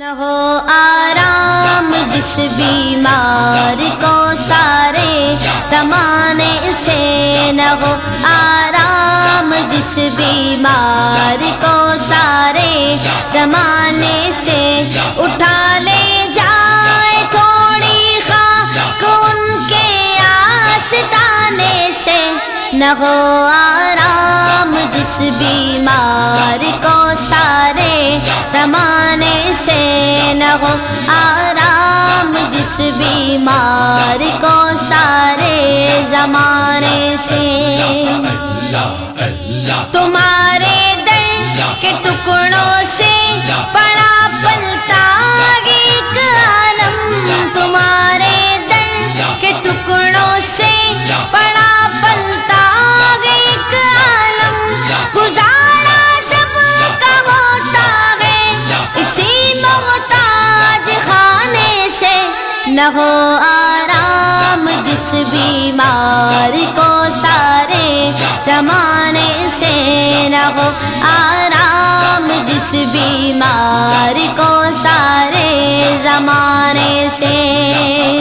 نہ ہو آرام، جس بیمار کو سارے زمانے سے نہ ہو آرام، جس بیمار کو سارے زمانے سے اٹھا لے جائے تھوڑی خاک ان کے آستانے سے۔ نہ ہو آرام، جس بیمار کو ہو آرام جس بیمار کو سارے زمانے سے۔ نہ ہو آرام، جس بیمار کو سارے زمانے سے نہ ہو آرام، جس بیمار کو سارے زمانے سے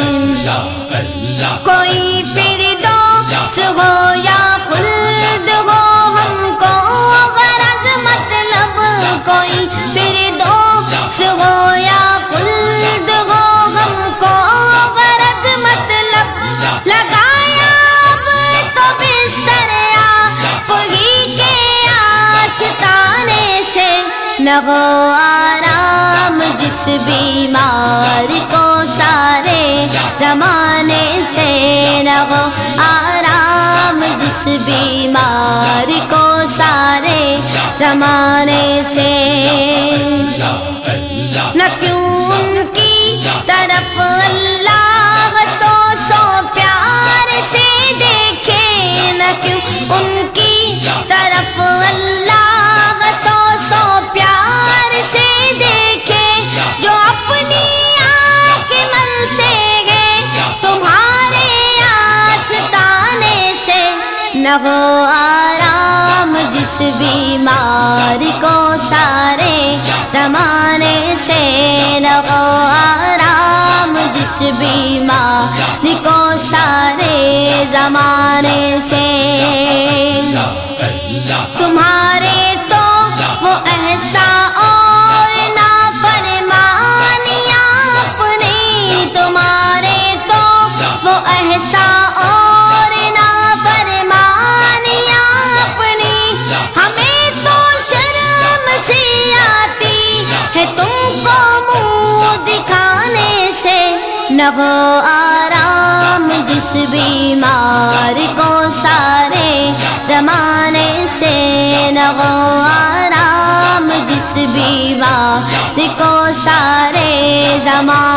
نہ ہو آرام، جس بیمار کو سارے زمانے سے نہ ہو آرام، جس بیمار کو سارے زمانے سے نہ ہو آرام، جس بیمار کو سارے زمانے سے نہ ہو آرام، جس بیمار کو سارے زمانے سے تمہارے تو وہ ایسا اور نہ ہو آرام، جس بیمار کو سارے زمانے سے نہ ہو آرام، جس بیمار کو سارے زمانے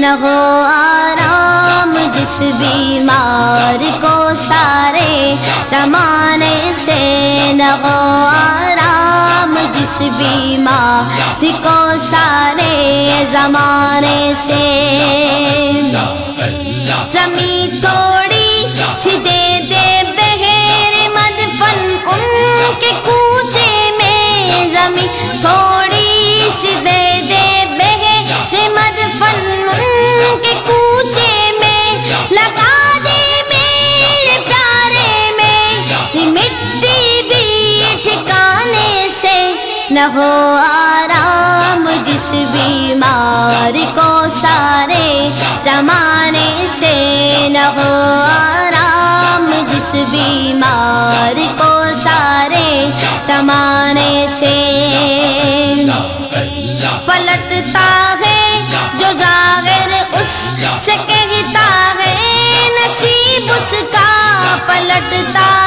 نہ ہو آرام، جس بیمار کو سارے زمانے سے نہ ہو آرام، جس بیمار کو سارے زمانے سے نہ ہو آرام جس بیمار کو سارے زمانے سے نہ ہو آرام جس بیمار کو سارے زمانے سے پلٹتا ہے جو ظاہر اس سے کہتا ہے نصیب اس کا پلٹتا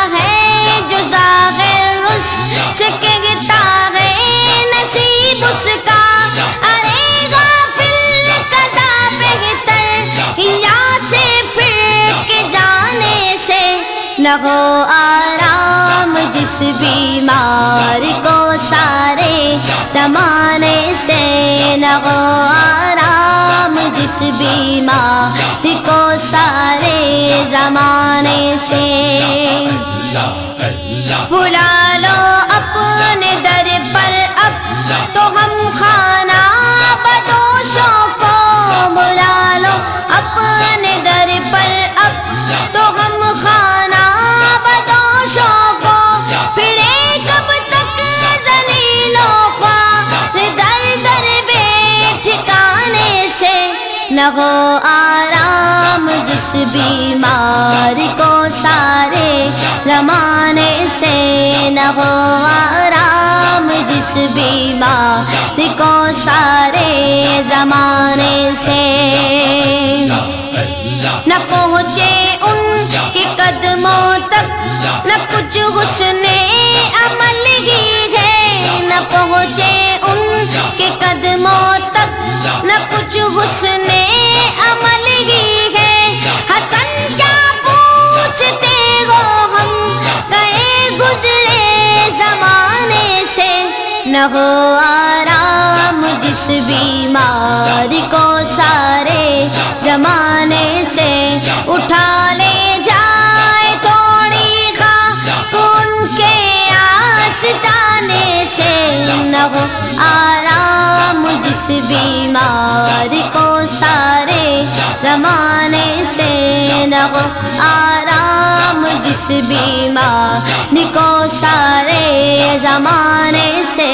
نہ ہو آرام جس بیمار کو سارے زمانے سے نہ ہو آرام جس بیمار کو سارے زمانے سے۔ بلا نہ ہو آرام، جس بیمار کو سارے زمانے سے نہ ہو آرام، جس بیمار کو سارے زمانے سے نہ ہو آرام، جس بیمار کو سارے زمانے سے اٹھا لے جائے، تھوڑی خواہ ان کے آستانے سے نہ ہو آرام، جس بیمار کو سارے زمانے سے نہ ہو آرام، جس بیمار کو زمانے سے